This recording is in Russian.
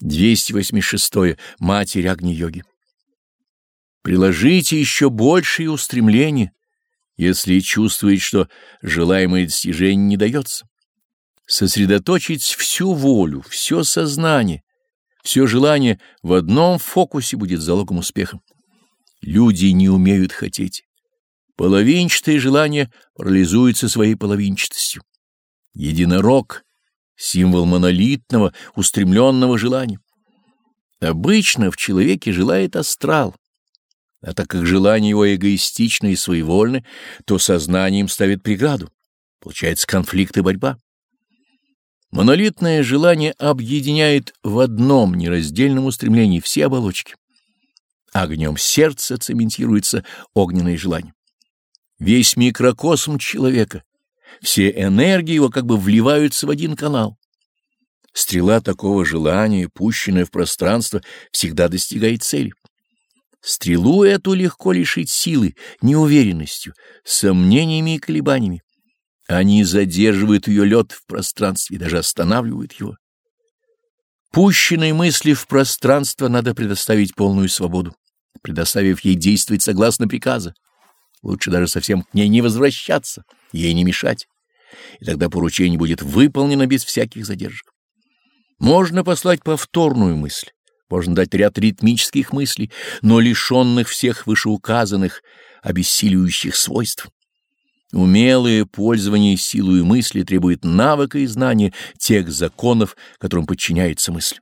286. Матерь Агни-йоги. Приложите еще большие устремления, если чувствуете, что желаемое достижение не дается. Сосредоточить всю волю, все сознание, все желание в одном фокусе будет залогом успеха. Люди не умеют хотеть. Половинчатое желание парализуется своей половинчатостью. Единорог — символ монолитного, устремленного желания. Обычно в человеке желает астрал, а так как желания его эгоистичны и своевольны, то сознанием ставит преграду. Получается конфликт и борьба. Монолитное желание объединяет в одном нераздельном устремлении все оболочки. Огнем сердца цементируется огненное желание. Весь микрокосм человека, все энергии его как бы вливаются в один канал. Стрела такого желания, пущенная в пространство, всегда достигает цели. Стрелу эту легко лишить силы, неуверенностью, сомнениями и колебаниями. Они задерживают ее лед в пространстве даже останавливают его. Пущенной мысли в пространство надо предоставить полную свободу, предоставив ей действовать согласно приказа. Лучше даже совсем к ней не возвращаться, ей не мешать, и тогда поручение будет выполнено без всяких задержек. Можно послать повторную мысль, можно дать ряд ритмических мыслей, но лишенных всех вышеуказанных обессиливающих свойств. Умелое пользование силой мысли требует навыка и знания тех законов, которым подчиняется мысль.